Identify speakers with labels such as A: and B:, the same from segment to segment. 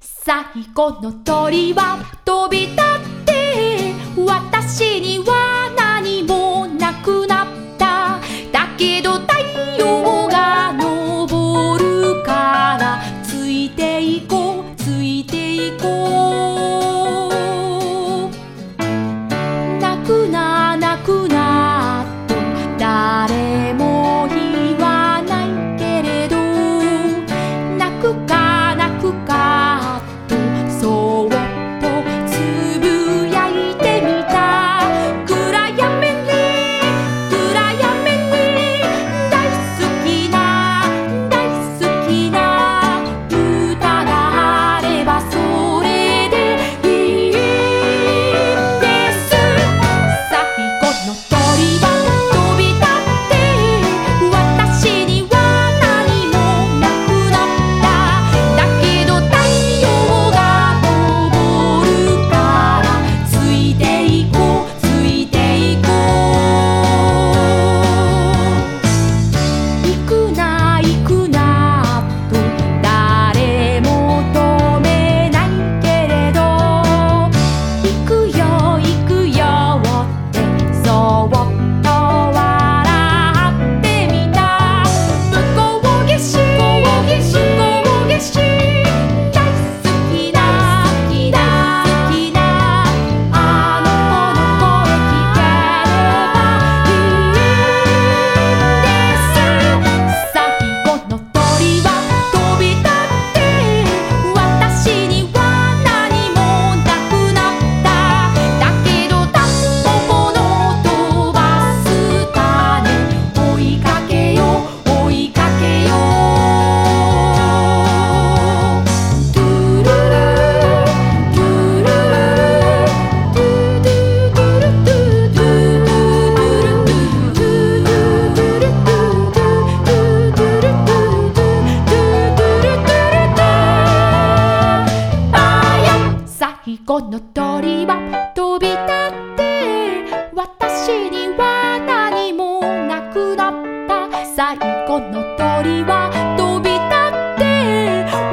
A: 最後の鳥は飛び立って私には鳥はび立って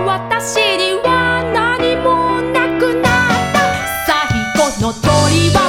A: 私には何もなくなった。最後の鳥は